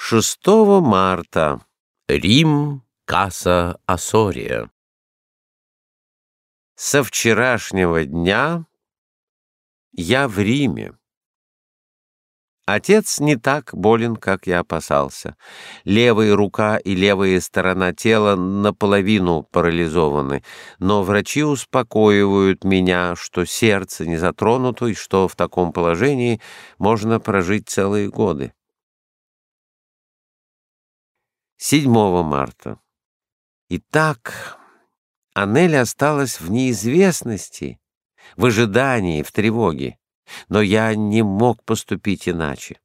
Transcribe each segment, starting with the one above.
6 марта. Рим, Касса Асория. Со вчерашнего дня я в Риме. Отец не так болен, как я опасался. Левая рука и левая сторона тела наполовину парализованы, но врачи успокоивают меня, что сердце не затронуто и что в таком положении можно прожить целые годы. 7 марта. Итак, Аннель осталась в неизвестности, в ожидании, в тревоге. Но я не мог поступить иначе.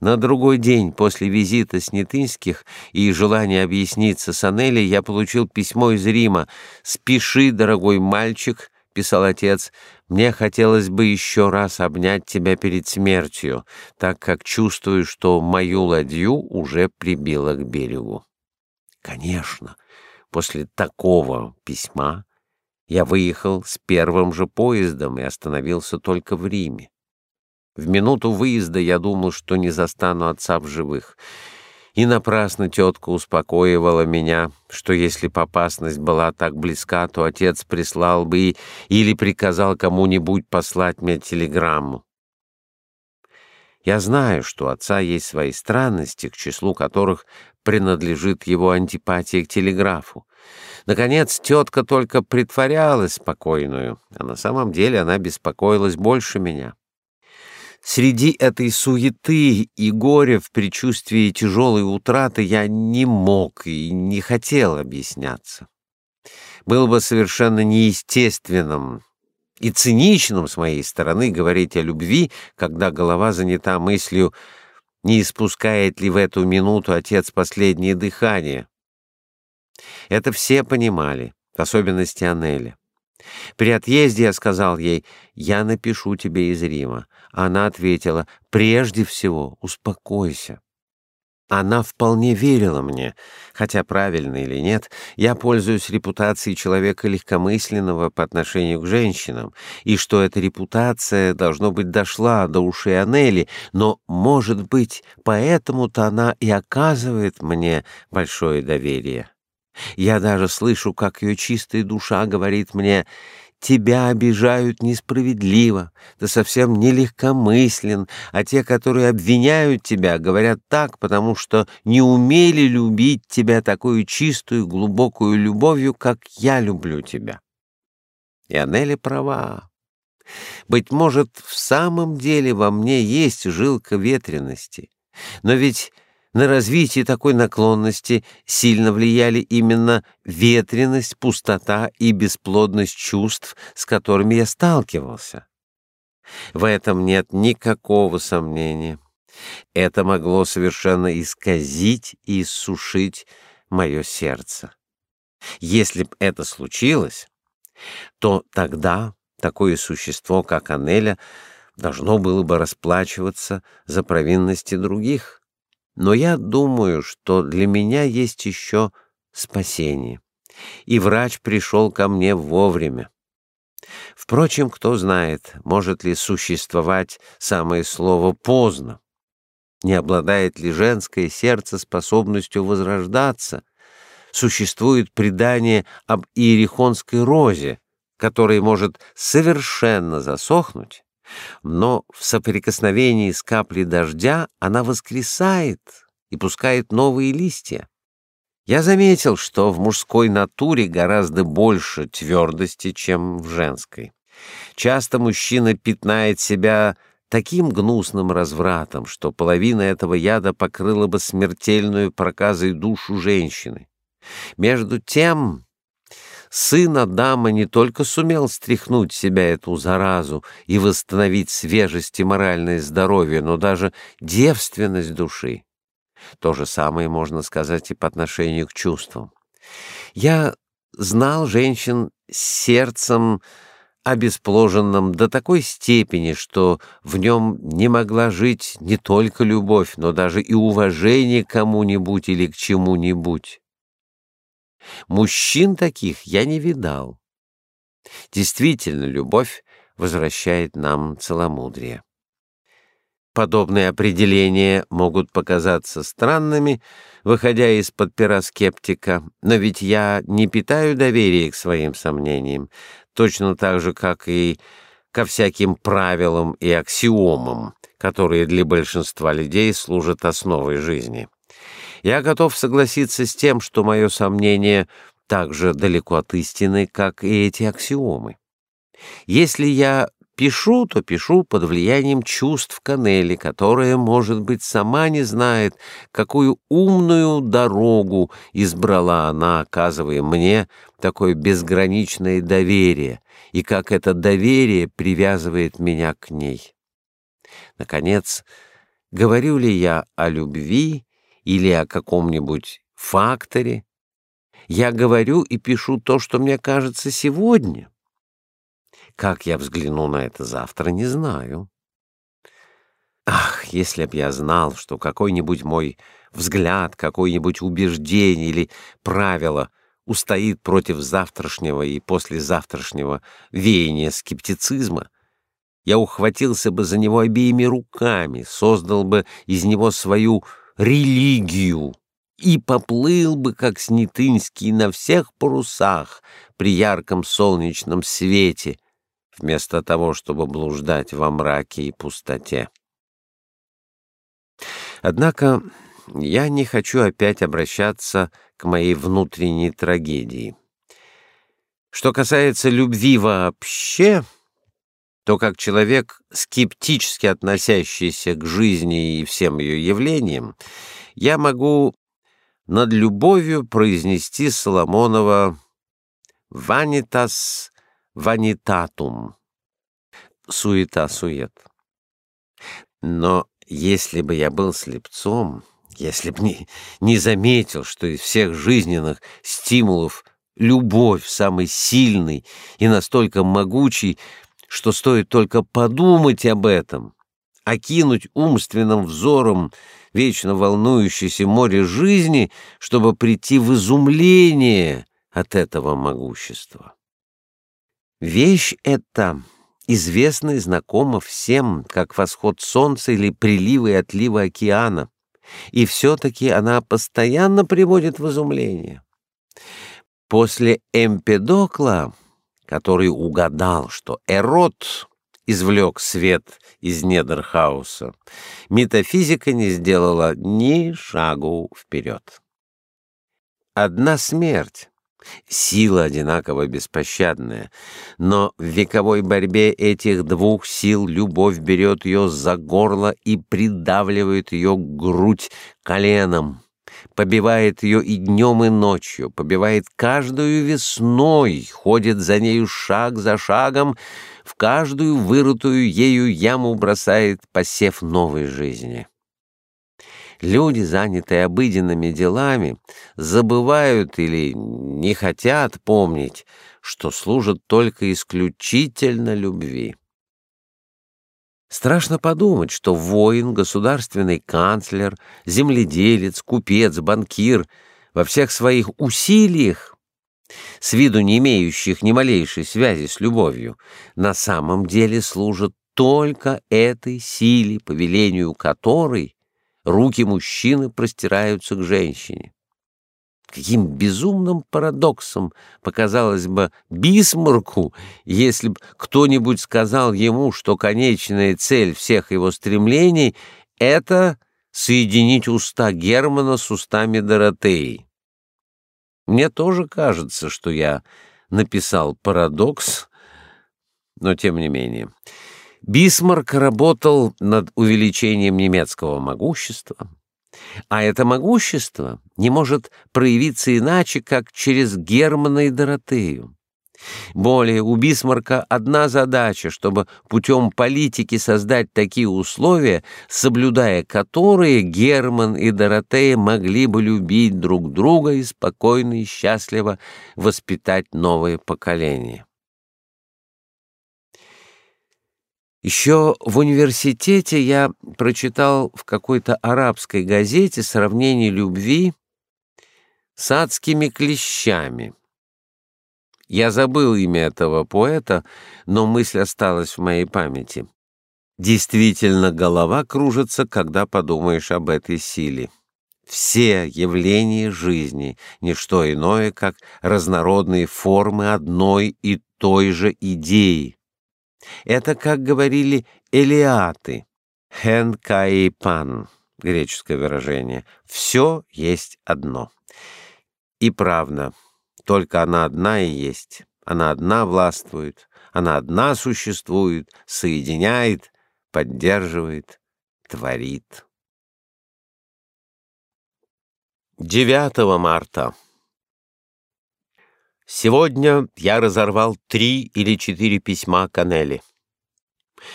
На другой день после визита Снятынских и желания объясниться с Аннелей я получил письмо из Рима. «Спеши, дорогой мальчик, — писал отец, — «мне хотелось бы еще раз обнять тебя перед смертью, так как чувствую, что мою ладью уже прибило к берегу». Конечно, после такого письма я выехал с первым же поездом и остановился только в Риме. В минуту выезда я думал, что не застану отца в живых — и напрасно тетка успокоивала меня, что если б опасность была так близка, то отец прислал бы или приказал кому-нибудь послать мне телеграмму. Я знаю, что у отца есть свои странности, к числу которых принадлежит его антипатия к телеграфу. Наконец, тетка только притворялась спокойную, а на самом деле она беспокоилась больше меня. Среди этой суеты и горя в предчувствии тяжелой утраты я не мог и не хотел объясняться. Было бы совершенно неестественным и циничным с моей стороны говорить о любви, когда голова занята мыслью, не испускает ли в эту минуту отец последнее дыхание. Это все понимали, в особенности Анеля. При отъезде я сказал ей, «Я напишу тебе из Рима». Она ответила, «Прежде всего, успокойся». Она вполне верила мне, хотя правильно или нет, я пользуюсь репутацией человека легкомысленного по отношению к женщинам, и что эта репутация, должно быть, дошла до ушей Анели, но, может быть, поэтому-то она и оказывает мне большое доверие. Я даже слышу, как ее чистая душа говорит мне, «Тебя обижают несправедливо, ты совсем не легкомыслен, а те, которые обвиняют тебя, говорят так, потому что не умели любить тебя такую чистую, глубокую любовью, как я люблю тебя». И Анели права. Быть может, в самом деле во мне есть жилка ветренности, но ведь на развитие такой наклонности сильно влияли именно ветренность, пустота и бесплодность чувств, с которыми я сталкивался. В этом нет никакого сомнения. Это могло совершенно исказить и иссушить мое сердце. Если б это случилось, то тогда такое существо, как Анеля, должно было бы расплачиваться за провинности других — но я думаю, что для меня есть еще спасение. И врач пришел ко мне вовремя. Впрочем, кто знает, может ли существовать самое слово «поздно». Не обладает ли женское сердце способностью возрождаться? Существует предание об иерихонской розе, которая может совершенно засохнуть, но в соприкосновении с каплей дождя она воскресает и пускает новые листья. Я заметил, что в мужской натуре гораздо больше твердости, чем в женской. Часто мужчина пятнает себя таким гнусным развратом, что половина этого яда покрыла бы смертельную проказой душу женщины. Между тем, сын Адама не только сумел стряхнуть себя эту заразу и восстановить свежесть и моральное здоровье, но даже девственность души. То же самое можно сказать и по отношению к чувствам. Я знал женщин с сердцем, обесположенным до такой степени, что в нем не могла жить не только любовь, но даже и уважение к кому-нибудь или к чему-нибудь. Мужчин таких я не видал. Действительно, любовь возвращает нам целомудрие. Подобные определения могут показаться странными, выходя из-под пера скептика, но ведь я не питаю доверия к своим сомнениям, точно так же, как и ко всяким правилам и аксиомам, которые для большинства людей служат основой жизни. Я готов согласиться с тем, что мое сомнение так же далеко от истины, как и эти аксиомы. Если я Пишу, то пишу под влиянием чувств Канели, которая, может быть, сама не знает, какую умную дорогу избрала она, оказывая мне такое безграничное доверие, и как это доверие привязывает меня к ней. Наконец, говорю ли я о любви или о каком-нибудь факторе? Я говорю и пишу то, что мне кажется сегодня. Как я взгляну на это завтра, не знаю. Ах, если б я знал, что какой-нибудь мой взгляд, какое-нибудь убеждение или правило устоит против завтрашнего и послезавтрашнего веяния скептицизма, я ухватился бы за него обеими руками, создал бы из него свою религию и поплыл бы, как Снятынский, на всех парусах при ярком солнечном свете, вместо того, чтобы блуждать во мраке и пустоте. Однако я не хочу опять обращаться к моей внутренней трагедии. Что касается любви вообще, то как человек, скептически относящийся к жизни и всем ее явлениям, я могу над любовью произнести Соломонова «Vanitas ванитатум. Суета-сует. Но если бы я был слепцом, если бы не, не заметил, что из всех жизненных стимулов любовь самый сильный и настолько могучий, что стоит только подумать об этом, окинуть умственным взором вечно волнующееся море жизни, чтобы прийти в изумление от этого могущества. Вещь эта известна и знакома всем, как восход солнца или приливы и отливы океана, и все-таки она постоянно приводит в изумление. После Эмпедокла, который угадал, что Эрот извлек свет из недр хаоса, метафизика не сделала ни шагу вперед. Одна смерть. Сила одинаково беспощадная, но в вековой борьбе этих двух сил любовь берет ее за горло и придавливает ее грудь коленом, побивает ее и днем, и ночью, побивает каждую весной, ходит за нею шаг за шагом, в каждую вырытую ею яму бросает посев новой жизни. Люди, занятые обыденными делами, забывают или не хотят помнить, что служат только исключительно любви. Страшно подумать, что воин, государственный канцлер, земледелец, купец, банкир во всех своих усилиях, с виду не имеющих ни малейшей связи с любовью, на самом деле служат только этой силе, по велению которой руки мужчины простираются к женщине. Каким безумным парадоксом показалось бы Бисмарку, если бы кто-нибудь сказал ему, что конечная цель всех его стремлений — это соединить уста Германа с устами Доротеи. Мне тоже кажется, что я написал парадокс, но тем не менее. Бисмарк работал над увеличением немецкого могущества, а это могущество не может проявиться иначе, как через Германа и Доротею. Более, у Бисмарка одна задача, чтобы путем политики создать такие условия, соблюдая которые Герман и Доротея могли бы любить друг друга и спокойно и счастливо воспитать новое поколение. Еще в университете я прочитал в какой-то арабской газете сравнение любви с адскими клещами. Я забыл имя этого поэта, но мысль осталась в моей памяти. Действительно, голова кружится, когда подумаешь об этой силе. Все явления жизни — ничто иное, как разнородные формы одной и той же идеи. Это, как говорили элиаты, «хен пан» греческое выражение, «все есть одно». И правда, только она одна и есть, она одна властвует, она одна существует, соединяет, поддерживает, творит. 9 марта. Сегодня я разорвал три или четыре письма Канели.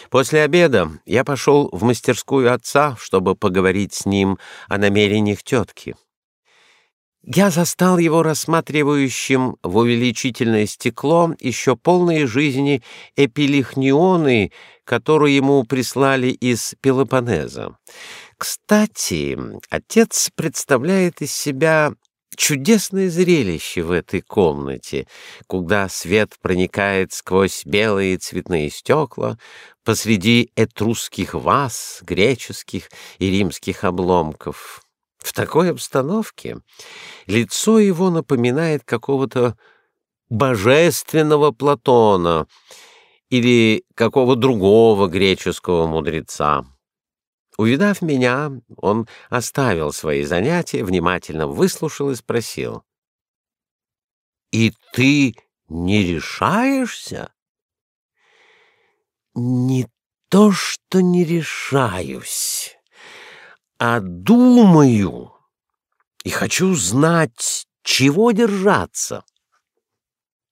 После обеда я пошел в мастерскую отца, чтобы поговорить с ним о намерениях тетки. Я застал его рассматривающим в увеличительное стекло еще полные жизни эпилихнионы, которые ему прислали из Пелопоннеза. Кстати, отец представляет из себя чудесное зрелище в этой комнате, куда свет проникает сквозь белые цветные стекла, посреди этрусских ваз, греческих и римских обломков. В такой обстановке лицо его напоминает какого-то божественного Платона или какого другого греческого мудреца. Увидав меня, он оставил свои занятия, внимательно выслушал и спросил. «И ты не решаешься?» «Не то, что не решаюсь, а думаю и хочу знать, чего держаться».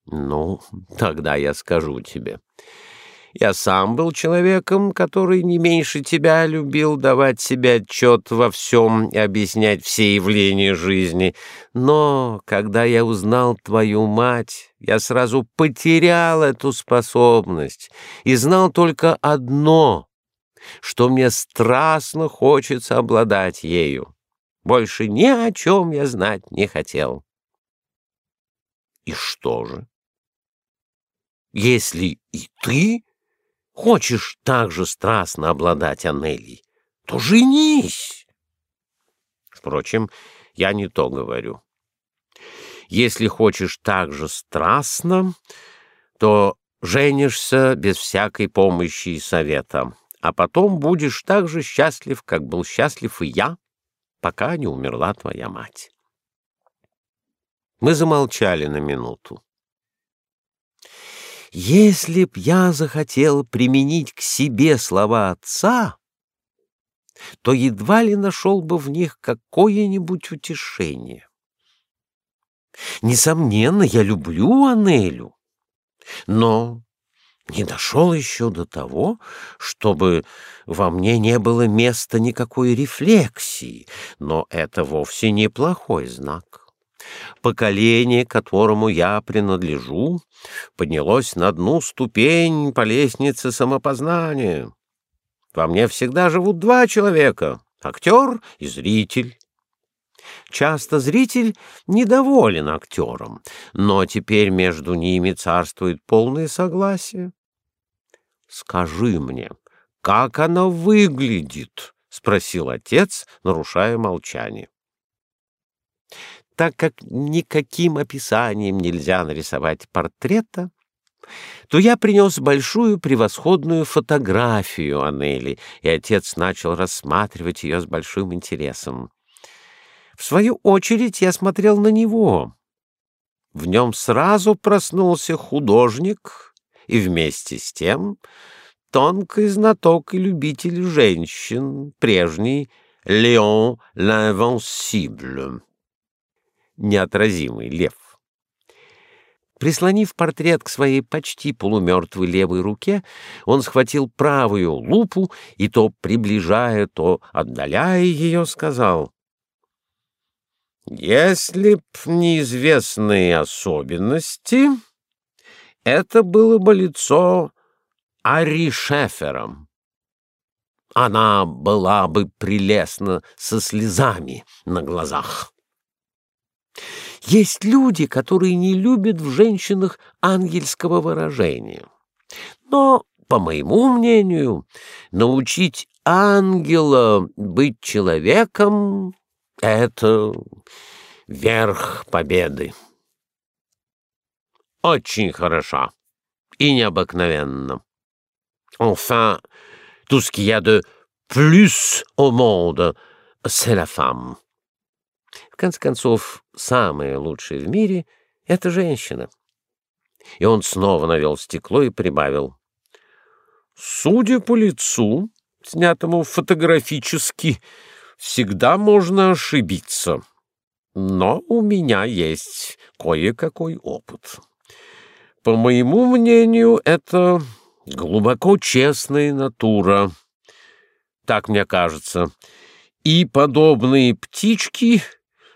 «Ну, тогда я скажу тебе». Я сам был человеком, который не меньше тебя любил давать себе отчет во всем и объяснять все явления жизни. Но когда я узнал твою мать, я сразу потерял эту способность и знал только одно, что мне страстно хочется обладать ею. Больше ни о чем я знать не хотел. И что же? Если и ты хочешь так же страстно обладать Анелией, то женись. Впрочем, я не то говорю. Если хочешь так же страстно, то женишься без всякой помощи и совета, а потом будешь так же счастлив, как был счастлив и я, пока не умерла твоя мать. Мы замолчали на минуту. Если б я захотел применить к себе слова отца, то едва ли нашел бы в них какое-нибудь утешение. Несомненно, я люблю Анелю, но не дошел еще до того, чтобы во мне не было места никакой рефлексии, но это вовсе не плохой знак. Поколение, которому я принадлежу, поднялось на одну ступень по лестнице самопознания. Во мне всегда живут два человека — актер и зритель. Часто зритель недоволен актером, но теперь между ними царствует полное согласие. «Скажи мне, как она выглядит?» — спросил отец, нарушая молчание так как никаким описанием нельзя нарисовать портрета, то я принес большую превосходную фотографию Анели, и отец начал рассматривать ее с большим интересом. В свою очередь я смотрел на него. В нем сразу проснулся художник и вместе с тем тонкий знаток и любитель женщин, прежний Леон L'Invincible неотразимый лев. Прислонив портрет к своей почти полумертвой левой руке, он схватил правую лупу и, то приближая, то отдаляя ее, сказал, «Если б неизвестные особенности, это было бы лицо Ари Шефером. Она была бы прелестна со слезами на глазах». Есть люди, которые не любят в женщинах ангельского выражения. Но по моему мнению, научить ангела быть человеком — это верх победы. Очень хороша и необыкновенно. Enfin, tout ce qu'il y a de plus au monde, c'est la femme. В конце концов, самое лучшее в мире — это женщина. И он снова навел стекло и прибавил. Судя по лицу, снятому фотографически, всегда можно ошибиться. Но у меня есть кое-какой опыт. По моему мнению, это глубоко честная натура. Так мне кажется. И подобные птички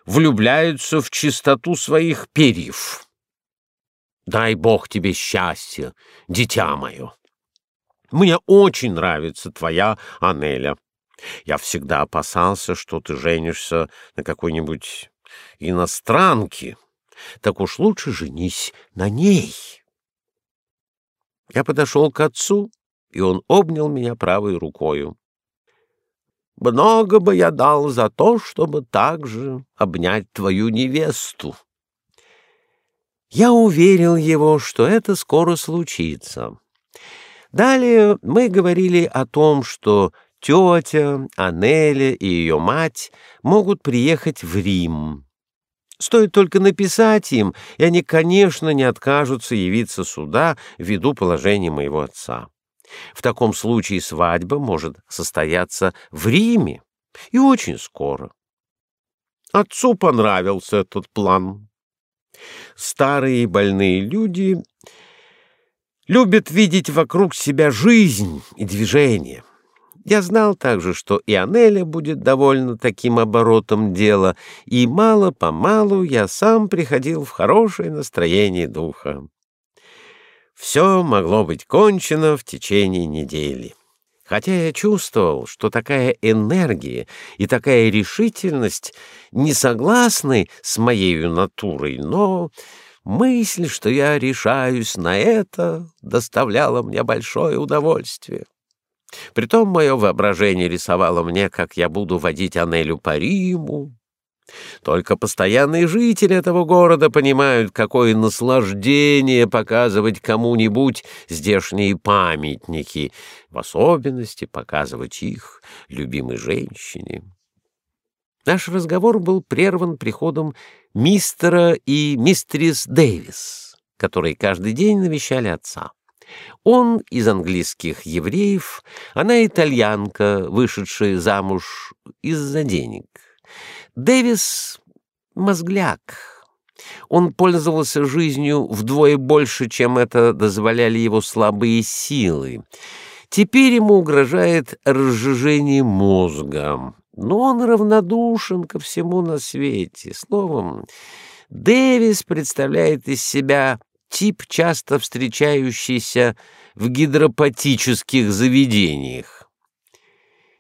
влюбляются в чистоту своих перьев. Дай Бог тебе счастья, дитя мое. Мне очень нравится твоя Анеля. Я всегда опасался, что ты женишься на какой-нибудь иностранке. Так уж лучше женись на ней. Я подошел к отцу, и он обнял меня правой рукою. Много бы я дал за то, чтобы также обнять твою невесту. Я уверил его, что это скоро случится. Далее мы говорили о том, что тетя, Анеля и ее мать могут приехать в Рим. Стоит только написать им, и они, конечно, не откажутся явиться сюда ввиду положения моего отца. В таком случае свадьба может состояться в Риме, и очень скоро. Отцу понравился этот план. Старые больные люди любит видеть вокруг себя жизнь и движение. Я знал также, что и Анеля будет довольна таким оборотом дела, и мало-помалу я сам приходил в хорошее настроение духа. Все могло быть кончено в течение недели. Хотя я чувствовал, что такая энергия и такая решительность не согласны с моей натурой, но Мысль, что я решаюсь на это, доставляла мне большое удовольствие. Притом мое воображение рисовало мне, как я буду водить Анелю по Риму. Только постоянные жители этого города понимают, какое наслаждение показывать кому-нибудь здешние памятники, в особенности показывать их любимой женщине. Наш разговор был прерван приходом мистера и мистерис Дэвис, которые каждый день навещали отца. Он из английских евреев, она итальянка, вышедшая замуж из-за денег. Дэвис — мозгляк. Он пользовался жизнью вдвое больше, чем это дозволяли его слабые силы. Теперь ему угрожает разжижение мозга но он равнодушен ко всему на свете. Словом, Дэвис представляет из себя тип, часто встречающийся в гидропатических заведениях.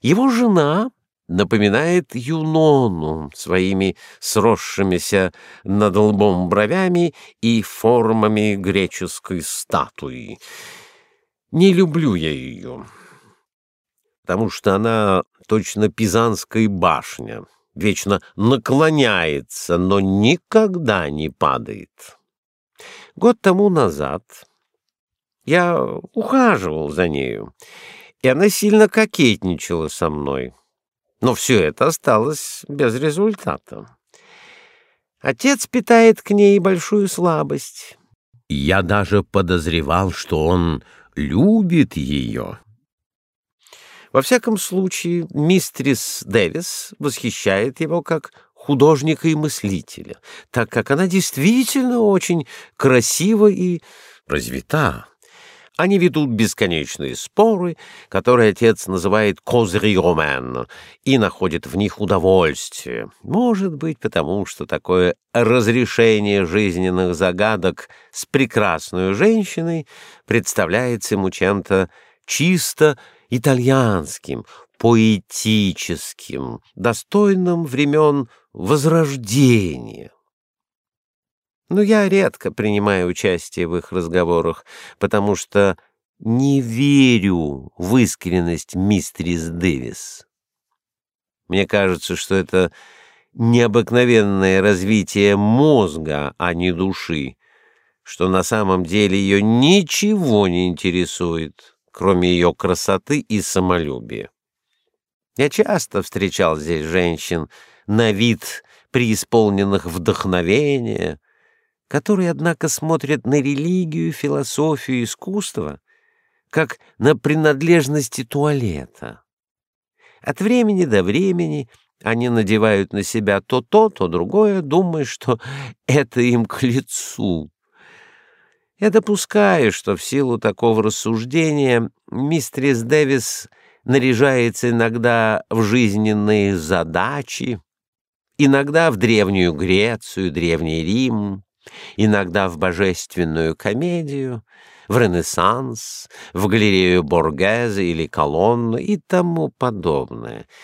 Его жена напоминает Юнону своими сросшимися над лбом бровями и формами греческой статуи. Не люблю я ее потому что она точно Пизанская башня, вечно наклоняется, но никогда не падает. Год тому назад я ухаживал за нею, и она сильно кокетничала со мной. Но все это осталось без результата. Отец питает к ней большую слабость. Я даже подозревал, что он любит ее. Во всяком случае, мистрис Дэвис восхищает его как художника и мыслителя, так как она действительно очень красива и развита. Они ведут бесконечные споры, которые отец называет «козри ромен», и находит в них удовольствие. Может быть, потому что такое разрешение жизненных загадок с прекрасной женщиной представляется ему чем-то чисто итальянским, поэтическим, достойным времен Возрождения. Но я редко принимаю участие в их разговорах, потому что не верю в искренность мистерис Дэвис. Мне кажется, что это необыкновенное развитие мозга, а не души, что на самом деле ее ничего не интересует, кроме ее красоты и самолюбия. Я часто встречал здесь женщин на вид преисполненных вдохновения, которые, однако, смотрят на религию, философию, искусство как на принадлежности туалета. От времени до времени они надевают на себя то то, то другое, думая, что это им к лицу. Я допускаю, что в силу такого рассуждения мистерис Дэвис наряжается иногда в жизненные задачи, иногда в древнюю Грецию, древний Рим, иногда в божественную комедию, в Ренессанс, в галерею Боргезе или Колонну и тому подобное —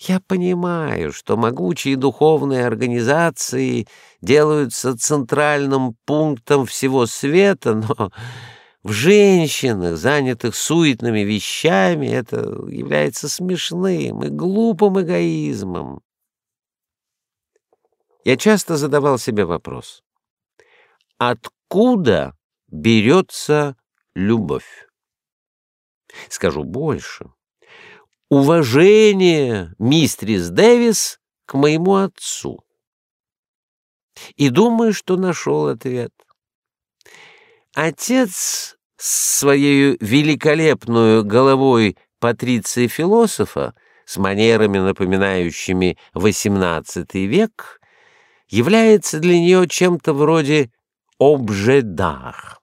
я понимаю, что могучие духовные организации делаются центральным пунктом всего света, но в женщинах, занятых суетными вещами, это является смешным и глупым эгоизмом. Я часто задавал себе вопрос: откуда берется любовь? Скажу больше уважение мистерис Дэвис к моему отцу. И думаю, что нашел ответ. Отец с своей великолепной головой патриция-философа, с манерами, напоминающими XVIII век, является для нее чем-то вроде обжедар,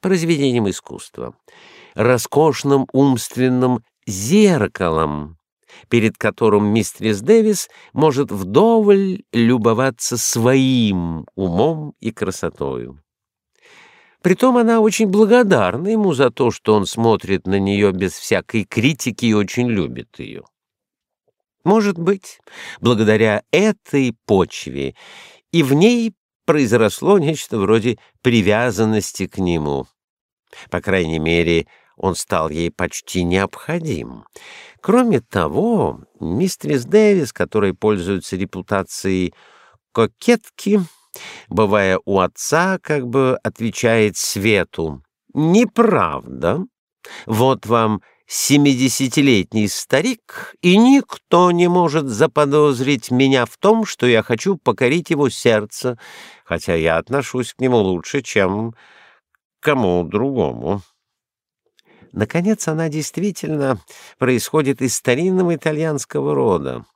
произведением искусства, роскошным умственным зеркалом, перед которым мистерис Дэвис может вдоволь любоваться своим умом и красотою. Притом она очень благодарна ему за то, что он смотрит на нее без всякой критики и очень любит ее. Может быть, благодаря этой почве и в ней произросло нечто вроде привязанности к нему. По крайней мере, он стал ей почти необходим. Кроме того, мистерис Дэвис, которая пользуется репутацией кокетки, бывая у отца, как бы отвечает Свету: "Неправда. Вот вам семидесятилетний старик, и никто не может заподозрить меня в том, что я хочу покорить его сердце, хотя я отношусь к нему лучше, чем к кому другому". Наконец, она действительно происходит из старинного итальянского рода.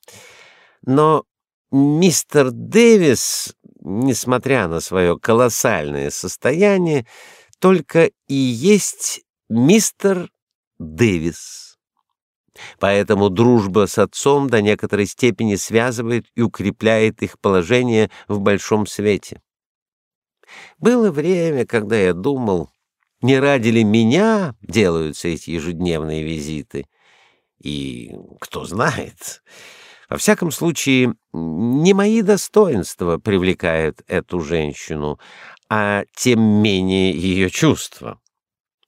Но мистер Дэвис, несмотря на свое колоссальное состояние, только и есть мистер Дэвис. Поэтому дружба с отцом до некоторой степени связывает и укрепляет их положение в большом свете. Было время, когда я думал, не ради ли меня делаются эти ежедневные визиты? И кто знает, во всяком случае, не мои достоинства привлекают эту женщину, а тем менее ее чувства.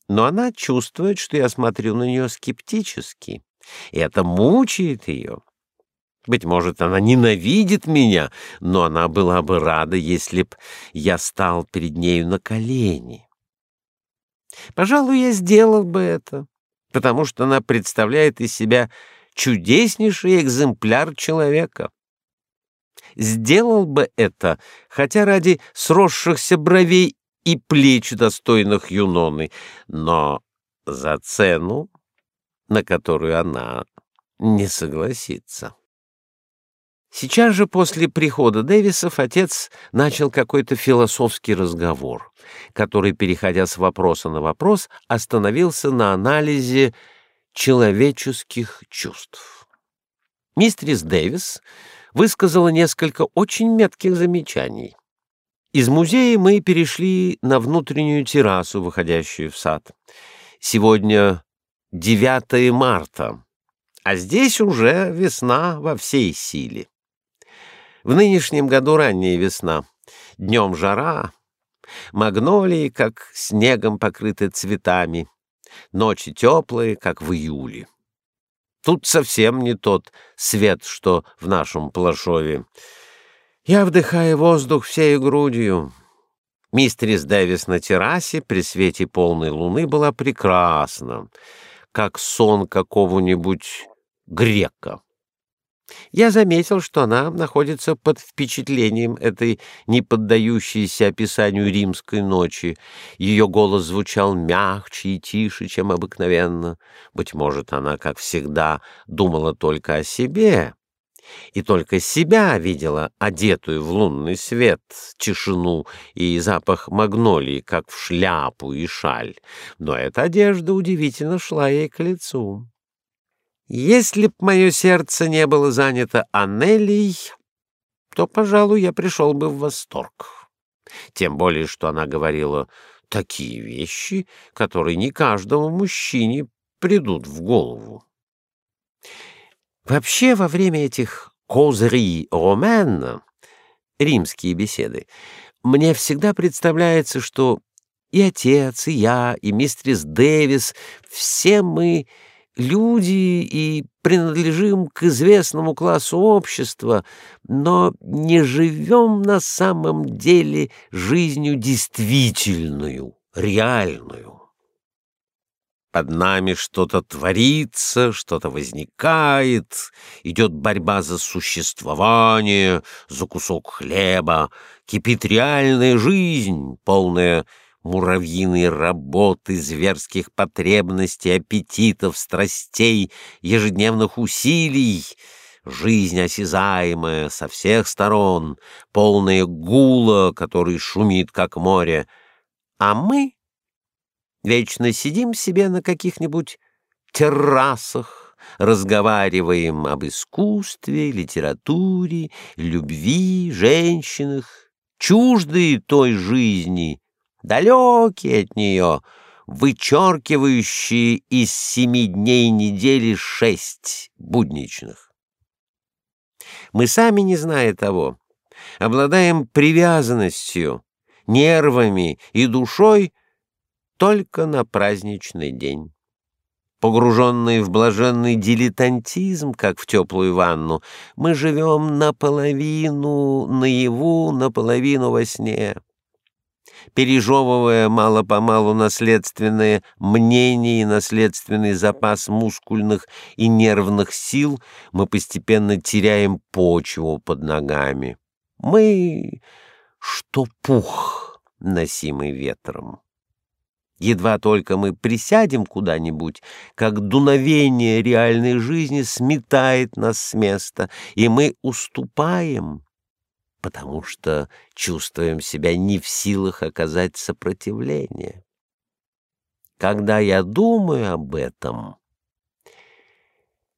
Но она чувствует, что я смотрю на нее скептически, и это мучает ее. Быть может, она ненавидит меня, но она была бы рада, если б я стал перед нею на колени. Пожалуй, я сделал бы это, потому что она представляет из себя чудеснейший экземпляр человека. Сделал бы это, хотя ради сросшихся бровей и плеч достойных Юноны, но за цену, на которую она не согласится. Сейчас же после прихода Дэвисов отец начал какой-то философский разговор, который, переходя с вопроса на вопрос, остановился на анализе человеческих чувств. Мистерис Дэвис высказала несколько очень метких замечаний. Из музея мы перешли на внутреннюю террасу, выходящую в сад. Сегодня 9 марта, а здесь уже весна во всей силе. В нынешнем году ранняя весна. Днем жара, магнолии, как снегом покрыты цветами. Ночи теплые, как в июле. Тут совсем не тот свет, что в нашем Плашове. Я вдыхаю воздух всей грудью. Мистерис Дэвис на террасе при свете полной луны была прекрасна, как сон какого-нибудь грека. Я заметил, что она находится под впечатлением этой не поддающейся описанию римской ночи. Ее голос звучал мягче и тише, чем обыкновенно. Быть может, она, как всегда, думала только о себе, и только себя видела одетую в лунный свет, тишину и запах магнолии, как в шляпу и шаль. Но эта одежда удивительно шла ей к лицу. Если б мое сердце не было занято Анелией, то, пожалуй, я пришел бы в восторг. Тем более, что она говорила такие вещи, которые не каждому мужчине придут в голову. Вообще, во время этих «козри ромена» римские беседы, мне всегда представляется, что и отец, и я, и мистерис Дэвис, все мы люди и принадлежим к известному классу общества, но не живем на самом деле жизнью действительную, реальную. Под нами что-то творится, что-то возникает, идет борьба за существование, за кусок хлеба, кипит реальная жизнь, полная муравьиной работы, зверских потребностей, аппетитов, страстей, ежедневных усилий, жизнь осязаемая со всех сторон, полная гула, который шумит, как море. А мы вечно сидим себе на каких-нибудь террасах, разговариваем об искусстве, литературе, любви, женщинах, чуждые той жизни, далекие от нее, вычеркивающие из семи дней недели шесть будничных. Мы сами, не зная того, обладаем привязанностью, нервами и душой только на праздничный день. Погруженные в блаженный дилетантизм, как в теплую ванну, мы живем наполовину наяву, наполовину во сне пережевывая мало-помалу наследственное мнение и наследственный запас мускульных и нервных сил, мы постепенно теряем почву под ногами. Мы — что пух, носимый ветром. Едва только мы присядем куда-нибудь, как дуновение реальной жизни сметает нас с места, и мы уступаем потому что чувствуем себя не в силах оказать сопротивление. Когда я думаю об этом,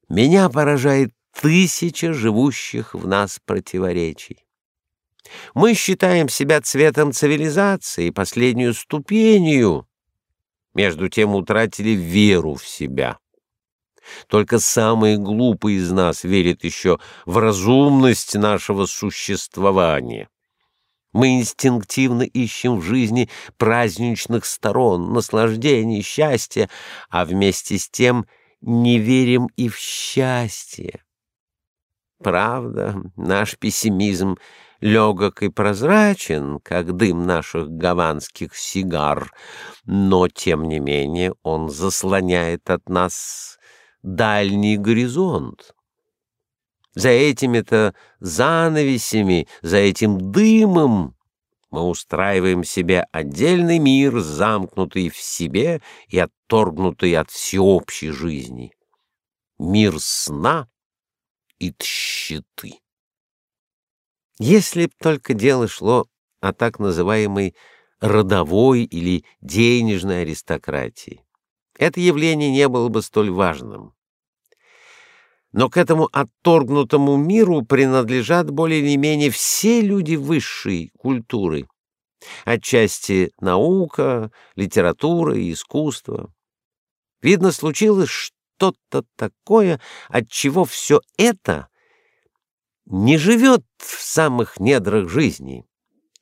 меня поражает тысяча живущих в нас противоречий. Мы считаем себя цветом цивилизации, последнюю ступенью, между тем утратили веру в себя. Только самый глупый из нас верит еще в разумность нашего существования. Мы инстинктивно ищем в жизни праздничных сторон, наслаждений, счастья, а вместе с тем не верим и в счастье. Правда, наш пессимизм легок и прозрачен, как дым наших гаванских сигар, но, тем не менее, он заслоняет от нас дальний горизонт. За этими-то занавесями, за этим дымом мы устраиваем себе отдельный мир, замкнутый в себе и отторгнутый от всеобщей жизни. Мир сна и тщеты. Если б только дело шло о так называемой родовой или денежной аристократии, это явление не было бы столь важным. Но к этому отторгнутому миру принадлежат более или менее все люди высшей культуры, отчасти наука, литература и искусство. Видно, случилось что-то такое, от чего все это не живет в самых недрах жизни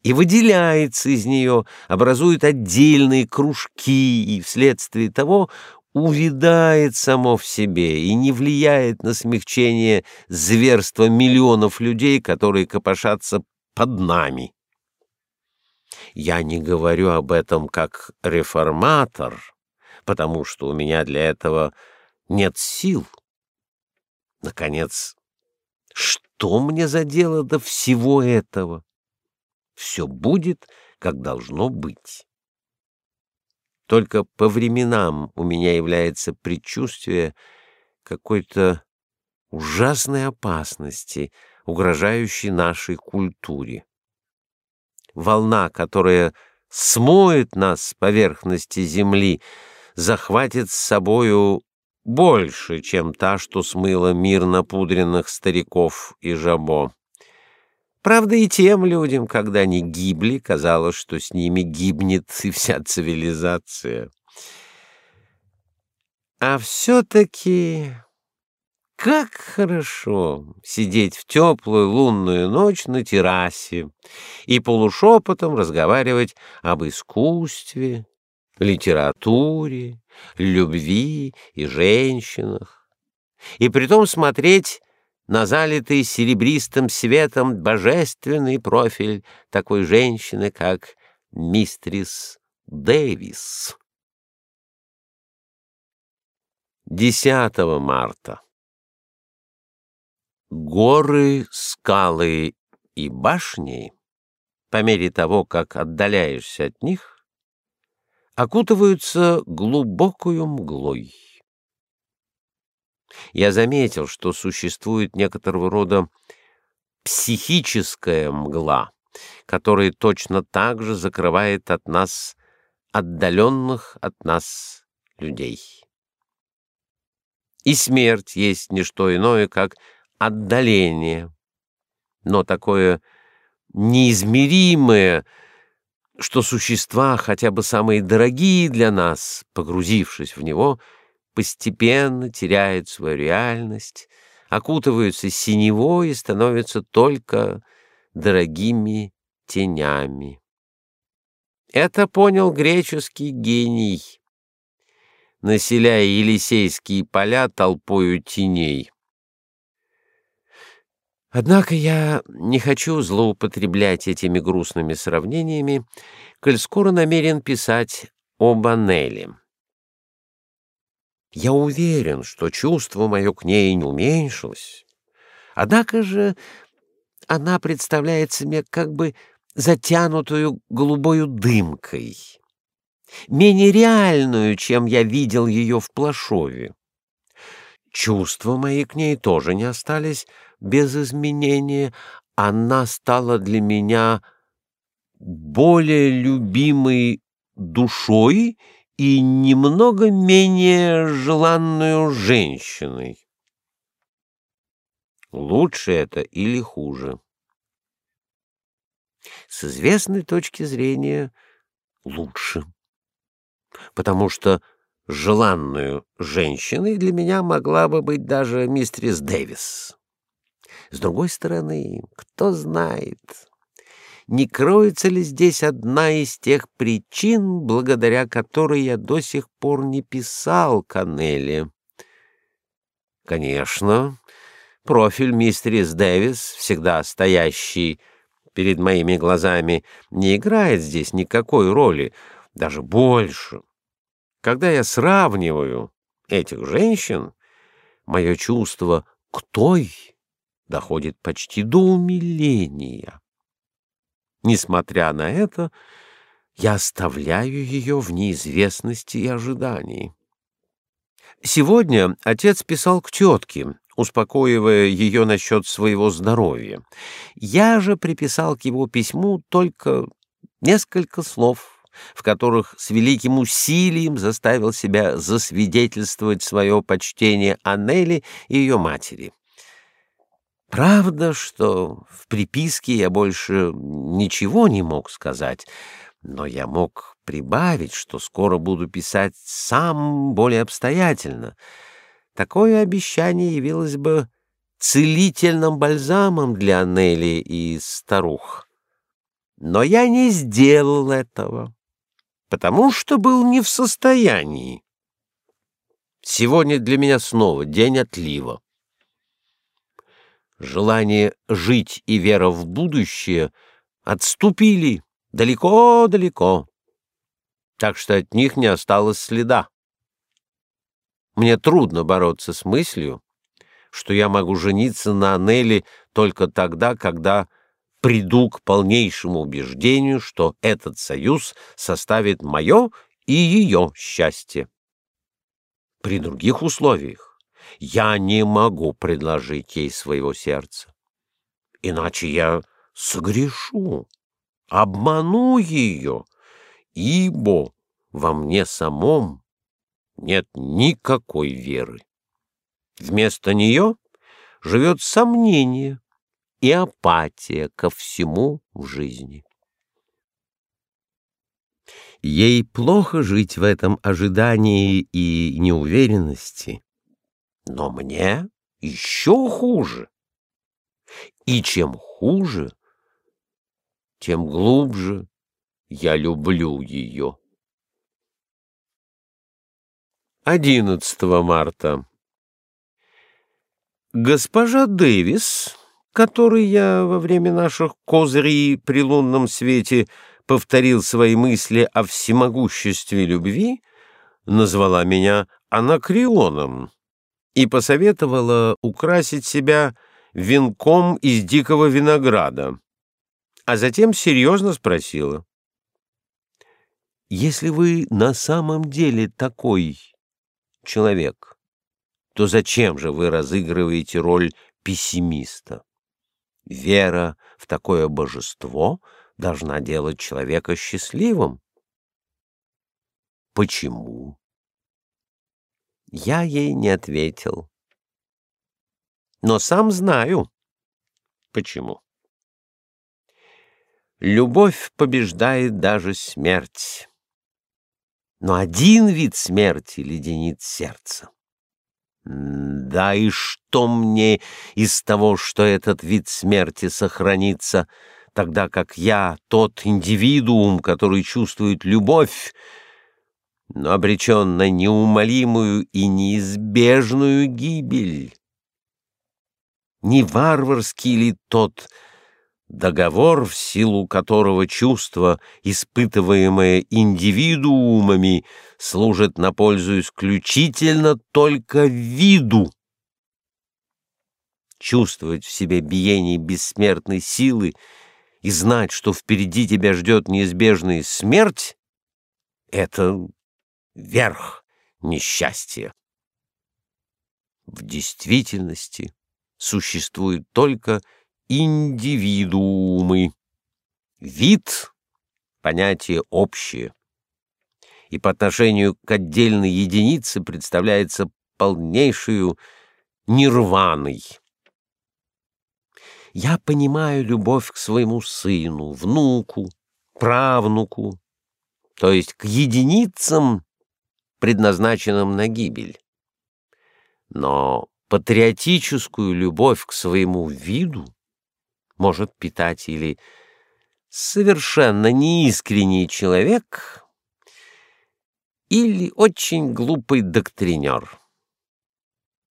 и выделяется из нее, образует отдельные кружки и вследствие того увядает само в себе и не влияет на смягчение зверства миллионов людей, которые копошатся под нами. Я не говорю об этом как реформатор, потому что у меня для этого нет сил. Наконец, что мне за дело до всего этого? Все будет, как должно быть. Только по временам у меня является предчувствие какой-то ужасной опасности, угрожающей нашей культуре. Волна, которая смоет нас с поверхности земли, захватит с собою больше, чем та, что смыла мир напудренных стариков и жабо. Правда, и тем людям, когда они гибли, казалось, что с ними гибнет и вся цивилизация. А все-таки как хорошо сидеть в теплую лунную ночь на террасе и полушепотом разговаривать об искусстве, литературе, любви и женщинах, и притом смотреть на залитый серебристым светом божественный профиль такой женщины, как мистрис Дэвис. 10 марта. Горы, скалы и башни, по мере того, как отдаляешься от них, окутываются глубокою мглой. Я заметил, что существует некоторого рода психическая мгла, которая точно так же закрывает от нас отдаленных от нас людей. И смерть есть не что иное, как отдаление, но такое неизмеримое, что существа, хотя бы самые дорогие для нас, погрузившись в него, — постепенно теряют свою реальность, окутываются синевой и становятся только дорогими тенями. Это понял греческий гений, населяя Елисейские поля толпою теней. Однако я не хочу злоупотреблять этими грустными сравнениями, коль скоро намерен писать об Анеле. Я уверен, что чувство мое к ней не уменьшилось. Однако же она представляется мне как бы затянутую голубою дымкой, менее реальную, чем я видел ее в Плашове. Чувства мои к ней тоже не остались без изменения. Она стала для меня более любимой душой и немного менее желанную женщиной. Лучше это или хуже? С известной точки зрения лучше. Потому что желанную женщиной для меня могла бы быть даже мистерис Дэвис. С другой стороны, кто знает, не кроется ли здесь одна из тех причин, благодаря которой я до сих пор не писал Канелли? Конечно, профиль мистерис Дэвис, всегда стоящий перед моими глазами, не играет здесь никакой роли, даже больше. Когда я сравниваю этих женщин, мое чувство к той доходит почти до умиления. Несмотря на это, я оставляю ее в неизвестности и ожидании. Сегодня отец писал к тетке, успокоивая ее насчет своего здоровья. Я же приписал к его письму только несколько слов, в которых с великим усилием заставил себя засвидетельствовать свое почтение Аннели и ее матери. Правда, что в приписке я больше ничего не мог сказать, но я мог прибавить, что скоро буду писать сам более обстоятельно. Такое обещание явилось бы целительным бальзамом для Нелли и старух. Но я не сделал этого, потому что был не в состоянии. Сегодня для меня снова день отлива. Желание жить и вера в будущее отступили далеко-далеко, так что от них не осталось следа. Мне трудно бороться с мыслью, что я могу жениться на Анели только тогда, когда приду к полнейшему убеждению, что этот союз составит мое и ее счастье. При других условиях я не могу предложить ей своего сердца. Иначе я согрешу, обману ее, ибо во мне самом нет никакой веры. Вместо нее живет сомнение и апатия ко всему в жизни. Ей плохо жить в этом ожидании и неуверенности, но мне еще хуже. И чем хуже, тем глубже я люблю ее. 11 марта. Госпожа Дэвис, которой я во время наших козырей при лунном свете повторил свои мысли о всемогуществе любви, назвала меня анакреоном и посоветовала украсить себя венком из дикого винограда, а затем серьезно спросила. «Если вы на самом деле такой человек, то зачем же вы разыгрываете роль пессимиста? Вера в такое божество должна делать человека счастливым. Почему? Я ей не ответил. Но сам знаю, почему. Любовь побеждает даже смерть но один вид смерти леденит сердце. Да и что мне из того, что этот вид смерти сохранится, тогда как я тот индивидуум, который чувствует любовь, но обречен на неумолимую и неизбежную гибель? Не варварский ли тот договор, в силу которого чувство, испытываемое индивидуумами, служит на пользу исключительно только виду. Чувствовать в себе биение бессмертной силы и знать, что впереди тебя ждет неизбежная смерть — это верх несчастья. В действительности существует только индивидуумы. Вид — понятие общее, и по отношению к отдельной единице представляется полнейшую нирваной. Я понимаю любовь к своему сыну, внуку, правнуку, то есть к единицам, предназначенным на гибель. Но патриотическую любовь к своему виду может питать или совершенно неискренний человек, или очень глупый доктринер.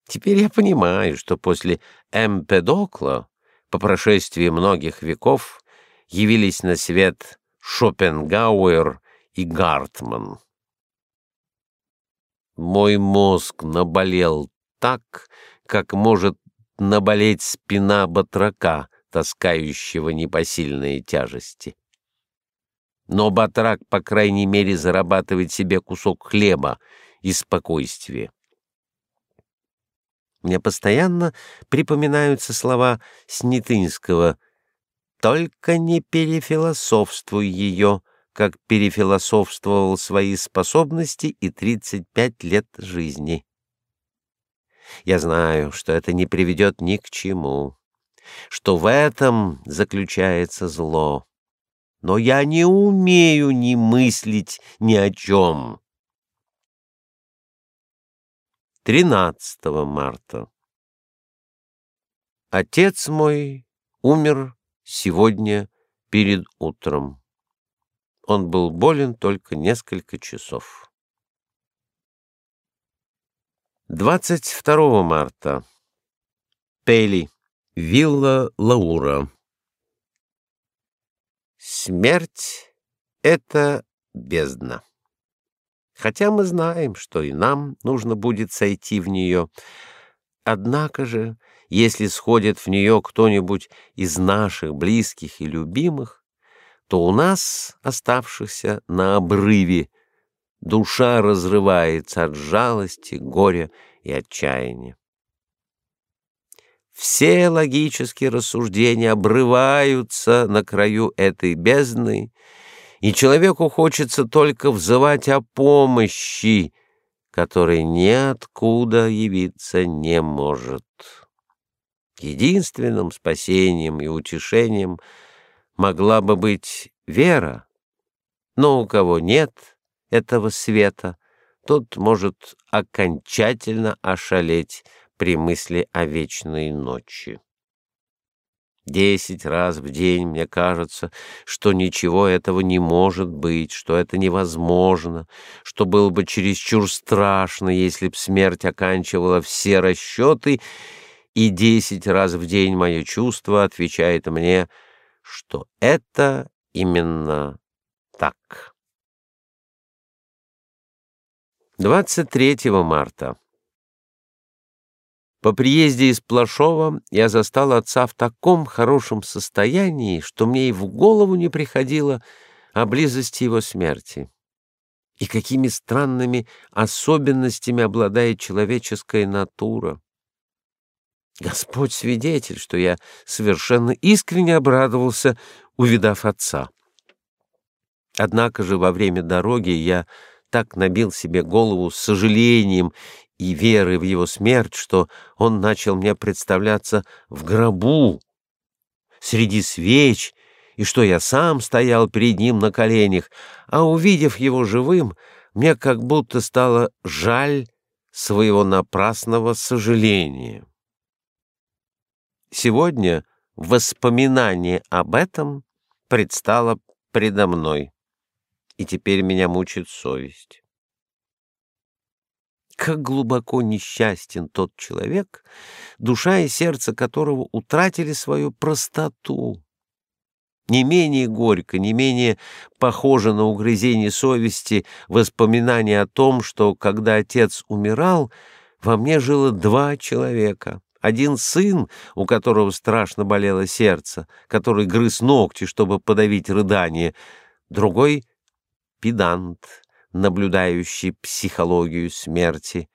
Теперь я понимаю, что после Эмпедокла, по прошествии многих веков, явились на свет Шопенгауэр и Гартман. Мой мозг наболел так, как может наболеть спина батрака, таскающего непосильные тяжести. Но батрак, по крайней мере, зарабатывает себе кусок хлеба и спокойствия. Мне постоянно припоминаются слова Снятынского «Только не перефилософствуй ее», как перефилософствовал свои способности и 35 лет жизни. Я знаю, что это не приведет ни к чему что в этом заключается зло. Но я не умею ни мыслить ни о чем. 13 марта. Отец мой умер сегодня перед утром. Он был болен только несколько часов. 22 марта. Пели. Вилла Лаура. Смерть — это бездна. Хотя мы знаем, что и нам нужно будет сойти в нее. Однако же, если сходит в нее кто-нибудь из наших близких и любимых, то у нас, оставшихся на обрыве, душа разрывается от жалости, горя и отчаяния. Все логические рассуждения обрываются на краю этой бездны, и человеку хочется только взывать о помощи, которой ниоткуда явиться не может. Единственным спасением и утешением могла бы быть вера, но у кого нет этого света, тот может окончательно ошалеть при мысли о вечной ночи. Десять раз в день мне кажется, что ничего этого не может быть, что это невозможно, что было бы чересчур страшно, если б смерть оканчивала все расчеты, и десять раз в день мое чувство отвечает мне, что это именно так. 23 марта. По приезде из Плашова я застал отца в таком хорошем состоянии, что мне и в голову не приходило о близости его смерти. И какими странными особенностями обладает человеческая натура. Господь свидетель, что я совершенно искренне обрадовался, увидав отца. Однако же во время дороги я так набил себе голову с сожалением и веры в его смерть, что он начал мне представляться в гробу, среди свеч, и что я сам стоял перед ним на коленях, а увидев его живым, мне как будто стало жаль своего напрасного сожаления. Сегодня воспоминание об этом предстало предо мной, и теперь меня мучит совесть. Как глубоко несчастен тот человек, душа и сердце которого утратили свою простоту. Не менее горько, не менее похоже на угрызение совести воспоминание о том, что, когда отец умирал, во мне жило два человека. Один сын, у которого страшно болело сердце, который грыз ногти, чтобы подавить рыдание, другой — педант, наблюдающий психологию смерти.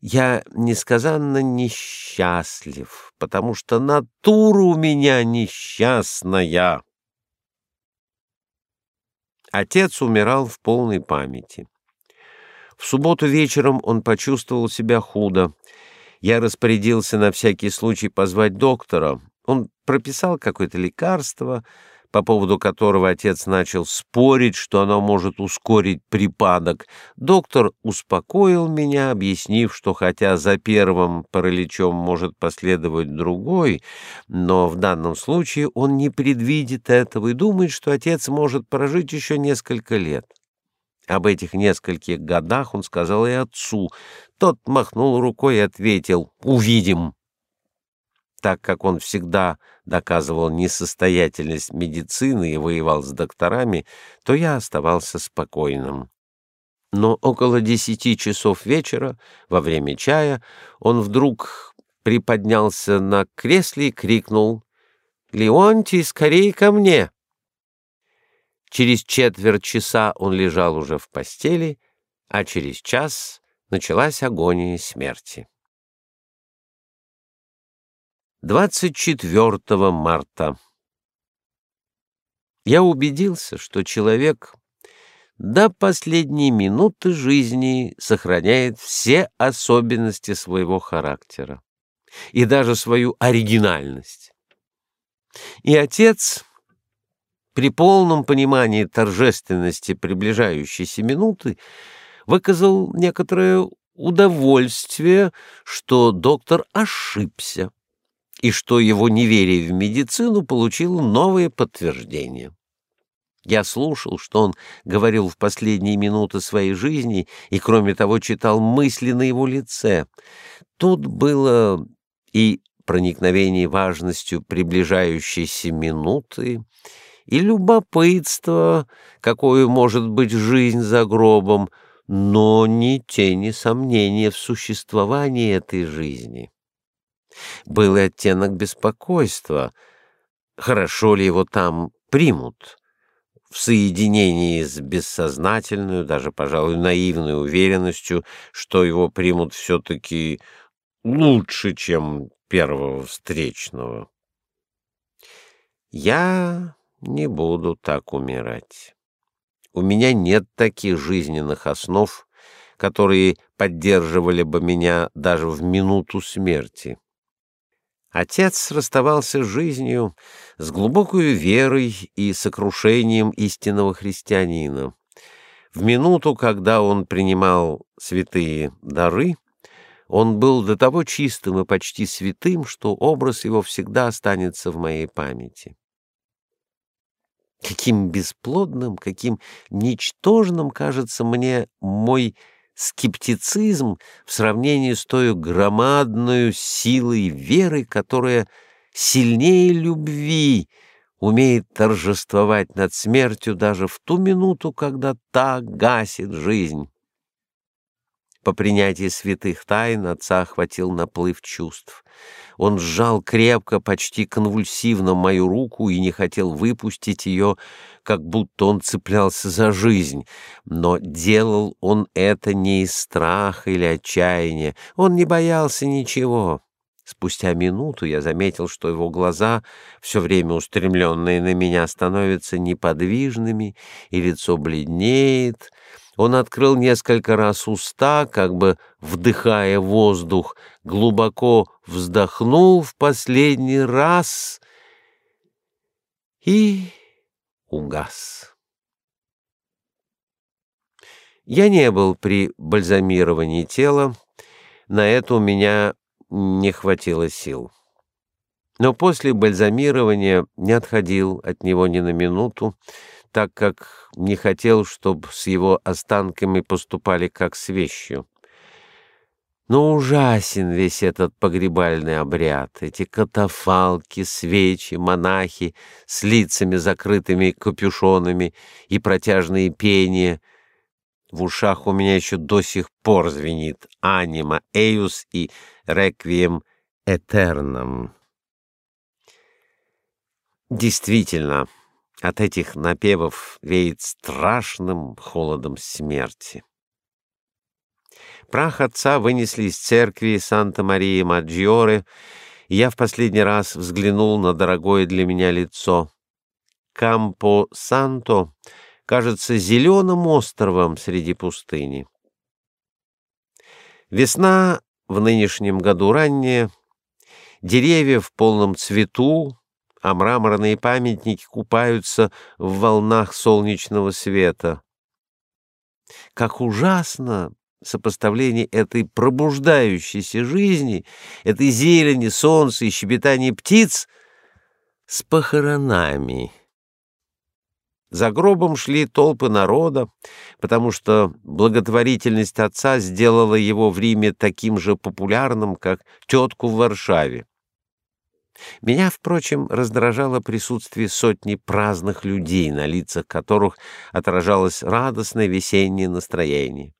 Я несказанно несчастлив, потому что натура у меня несчастная. Отец умирал в полной памяти. В субботу вечером он почувствовал себя худо. Я распорядился на всякий случай позвать доктора. Он прописал какое-то лекарство, по поводу которого отец начал спорить, что оно может ускорить припадок, доктор успокоил меня, объяснив, что хотя за первым параличом может последовать другой, но в данном случае он не предвидит этого и думает, что отец может прожить еще несколько лет. Об этих нескольких годах он сказал и отцу. Тот махнул рукой и ответил «Увидим» так как он всегда доказывал несостоятельность медицины и воевал с докторами, то я оставался спокойным. Но около десяти часов вечера, во время чая, он вдруг приподнялся на кресле и крикнул «Леонтий, скорее ко мне!» Через четверть часа он лежал уже в постели, а через час началась агония смерти. 24 марта. Я убедился, что человек до последней минуты жизни сохраняет все особенности своего характера и даже свою оригинальность. И отец при полном понимании торжественности приближающейся минуты выказал некоторое удовольствие, что доктор ошибся и что его неверие в медицину получило новое подтверждение. Я слушал, что он говорил в последние минуты своей жизни, и, кроме того, читал мысли на его лице. Тут было и проникновение важностью приближающейся минуты, и любопытство, какое может быть жизнь за гробом, но ни тени сомнения в существовании этой жизни. Был и оттенок беспокойства. Хорошо ли его там примут? в соединении с бессознательной, даже, пожалуй, наивной уверенностью, что его примут все-таки лучше, чем первого встречного. Я не буду так умирать. У меня нет таких жизненных основ, которые поддерживали бы меня даже в минуту смерти. Отец расставался с жизнью с глубокой верой и сокрушением истинного христианина. В минуту, когда он принимал святые дары, он был до того чистым и почти святым, что образ его всегда останется в моей памяти. Каким бесплодным, каким ничтожным кажется мне мой скептицизм в сравнении с той громадной силой веры, которая сильнее любви умеет торжествовать над смертью даже в ту минуту, когда та гасит жизнь. По принятии святых тайн отца охватил наплыв чувств. Он сжал крепко, почти конвульсивно мою руку и не хотел выпустить ее, как будто он цеплялся за жизнь. Но делал он это не из страха или отчаяния. Он не боялся ничего. Спустя минуту я заметил, что его глаза, все время устремленные на меня, становятся неподвижными, и лицо бледнеет, он открыл несколько раз уста, как бы вдыхая воздух, глубоко вздохнул в последний раз и угас. Я не был при бальзамировании тела, на это у меня не хватило сил. Но после бальзамирования не отходил от него ни на минуту, так как не хотел, чтобы с его останками поступали как с вещью. Но ужасен весь этот погребальный обряд, эти катафалки, свечи, монахи с лицами закрытыми капюшонами и протяжные пения. В ушах у меня еще до сих пор звенит «Анима Эйус» и «Реквием Этерном». Действительно, от этих напевов веет страшным холодом смерти. Прах отца вынесли из церкви Санта-Марии-Маджиоре, и я в последний раз взглянул на дорогое для меня лицо. Кампо-Санто кажется зеленым островом среди пустыни. Весна в нынешнем году ранняя, деревья в полном цвету, а мраморные памятники купаются в волнах солнечного света. Как ужасно сопоставление этой пробуждающейся жизни, этой зелени, солнца и щебетания птиц с похоронами. За гробом шли толпы народа, потому что благотворительность отца сделала его в Риме таким же популярным, как тетку в Варшаве. Меня, впрочем, раздражало присутствие сотни праздных людей, на лицах которых отражалось радостное весеннее настроение.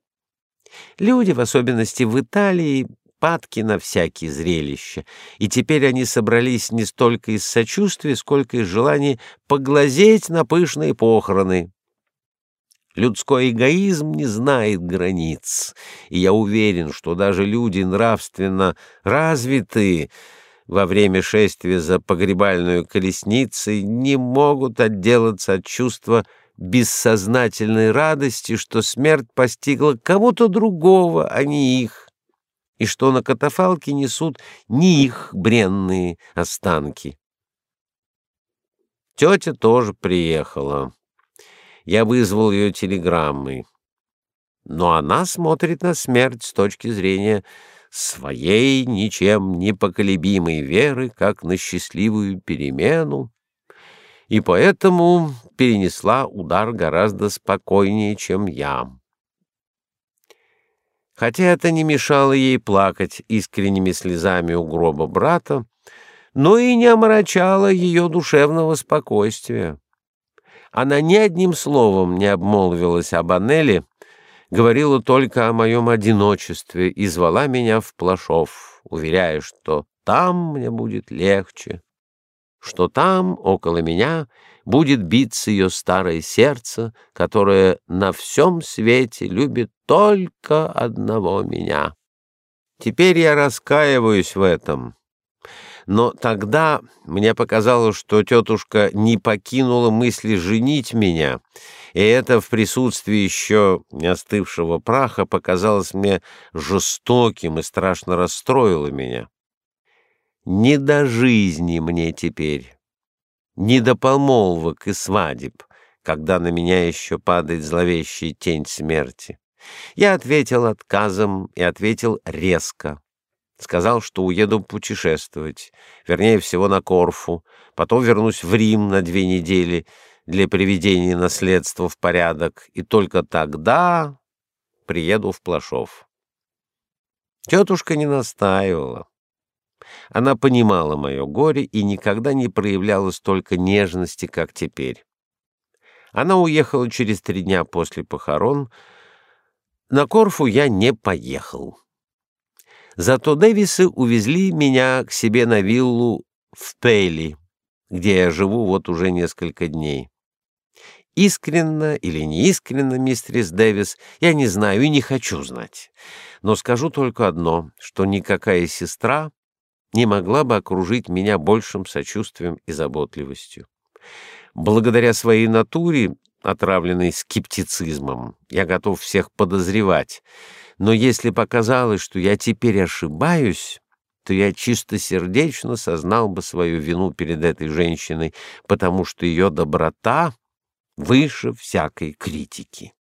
Люди, в особенности в Италии, падки на всякие зрелища, и теперь они собрались не столько из сочувствия, сколько из желания поглазеть на пышные похороны. Людской эгоизм не знает границ, и я уверен, что даже люди нравственно развитые во время шествия за погребальную колесницей не могут отделаться от чувства бессознательной радости, что смерть постигла кого-то другого, а не их, и что на катафалке несут не их бренные останки. Тетя тоже приехала. Я вызвал ее телеграммой. Но она смотрит на смерть с точки зрения своей ничем не поколебимой веры, как на счастливую перемену, и поэтому перенесла удар гораздо спокойнее, чем я. Хотя это не мешало ей плакать искренними слезами у гроба брата, но и не омрачало ее душевного спокойствия. Она ни одним словом не обмолвилась об Анеле, говорила только о моем одиночестве и звала меня в Плашов, уверяя, что там мне будет легче, что там, около меня, будет биться ее старое сердце, которое на всем свете любит только одного меня. Теперь я раскаиваюсь в этом, но тогда мне показалось, что тетушка не покинула мысли женить меня, и это в присутствии еще не остывшего праха показалось мне жестоким и страшно расстроило меня. Не до жизни мне теперь, не до помолвок и свадеб, когда на меня еще падает зловещая тень смерти. Я ответил отказом и ответил резко. Сказал, что уеду путешествовать, вернее всего на Корфу, потом вернусь в Рим на две недели для приведения наследства в порядок, и только тогда приеду в Плашов. Тетушка не настаивала. Она понимала мое горе и никогда не проявляла столько нежности, как теперь. Она уехала через три дня после похорон. На Корфу я не поехал. Зато Дэвисы увезли меня к себе на виллу в Пейли, где я живу вот уже несколько дней. Искренно или неискренно, мистерис Дэвис, я не знаю и не хочу знать. Но скажу только одно, что никакая сестра не могла бы окружить меня большим сочувствием и заботливостью. Благодаря своей натуре, отравленной скептицизмом, я готов всех подозревать, но если показалось, что я теперь ошибаюсь, то я чистосердечно сознал бы свою вину перед этой женщиной, потому что ее доброта выше всякой критики.